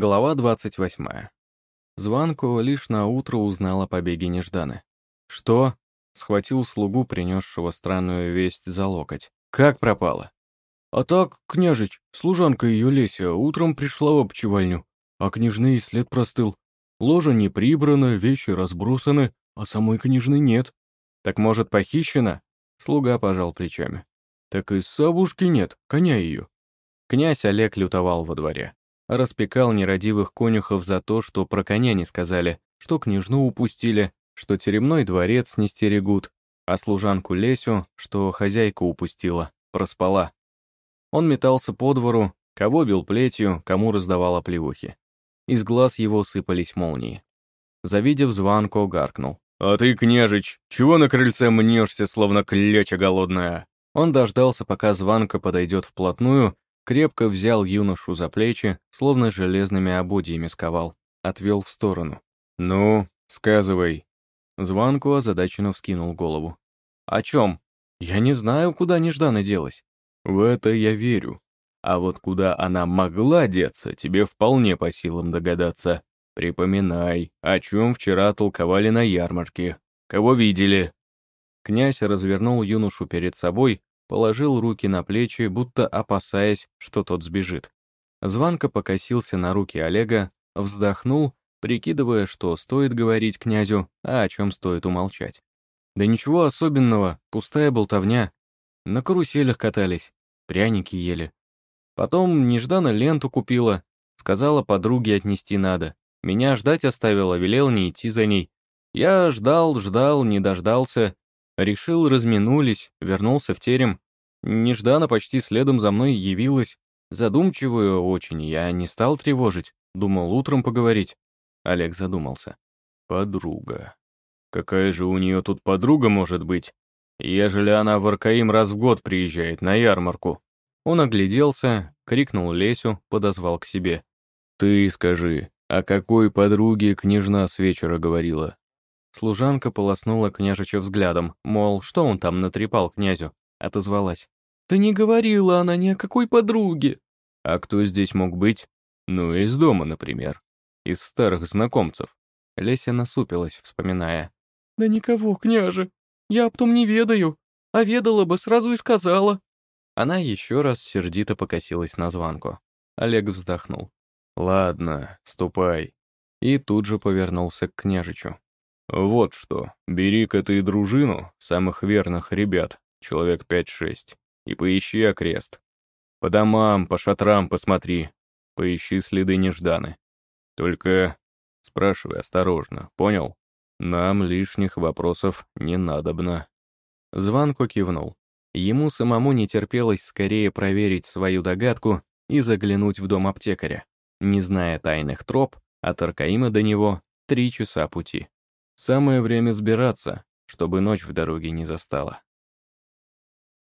Глава 28. Званко лишь на утро узнал о побеге Нежданы. «Что?» — схватил слугу, принесшего странную весть за локоть. «Как пропала?» «А так, княжич, служанка ее Леся утром пришла в обчевальню, а княжны след простыл. Ложа не прибрана, вещи разбросаны, а самой княжны нет». «Так, может, похищена?» Слуга пожал плечами. «Так и сабушки нет, коня ее». Князь Олег лютовал во дворе распекал нерадивых конюхов за то, что про коня не сказали, что княжну упустили, что теремной дворец не стерегут, а служанку Лесю, что хозяйка упустила, проспала. Он метался по двору, кого бил плетью, кому раздавал оплеухи. Из глаз его сыпались молнии. Завидев звонко, гаркнул. «А ты, княжич, чего на крыльце мнешься, словно кляча голодная?» Он дождался, пока звонка подойдет вплотную, крепко взял юношу за плечи, словно железными ободьями сковал, отвел в сторону. «Ну, сказывай». Звонку озадаченно вскинул голову. «О чем? Я не знаю, куда нежданно делась». «В это я верю. А вот куда она могла деться, тебе вполне по силам догадаться. Припоминай, о чем вчера толковали на ярмарке. Кого видели?» Князь развернул юношу перед собой, положил руки на плечи, будто опасаясь, что тот сбежит. Званко покосился на руки Олега, вздохнул, прикидывая, что стоит говорить князю, а о чем стоит умолчать. Да ничего особенного, пустая болтовня. На каруселях катались, пряники ели. Потом нежданно ленту купила, сказала подруге отнести надо. Меня ждать оставила, велел не идти за ней. Я ждал, ждал, не дождался, Решил, разминулись, вернулся в терем. Нежданно почти следом за мной явилась. Задумчивую очень, я не стал тревожить. Думал утром поговорить. Олег задумался. Подруга. Какая же у нее тут подруга может быть? Ежели она в Аркаим раз в год приезжает на ярмарку. Он огляделся, крикнул Лесю, подозвал к себе. «Ты скажи, о какой подруге княжна с вечера говорила?» Служанка полоснула княжича взглядом, мол, что он там натрепал князю, отозвалась. «Да не говорила она ни о какой подруге!» «А кто здесь мог быть?» «Ну, из дома, например. Из старых знакомцев». Леся насупилась, вспоминая. «Да никого, княже. Я об том не ведаю. А ведала бы, сразу и сказала». Она еще раз сердито покосилась на звонку. Олег вздохнул. «Ладно, ступай». И тут же повернулся к княжичу. «Вот что, бери-ка ты дружину, самых верных ребят, человек пять-шесть, и поищи окрест. По домам, по шатрам посмотри, поищи следы нежданы. Только спрашивай осторожно, понял? Нам лишних вопросов не надобно». Званко кивнул. Ему самому не терпелось скорее проверить свою догадку и заглянуть в дом аптекаря. Не зная тайных троп, от Аркаима до него три часа пути. Самое время сбираться, чтобы ночь в дороге не застала.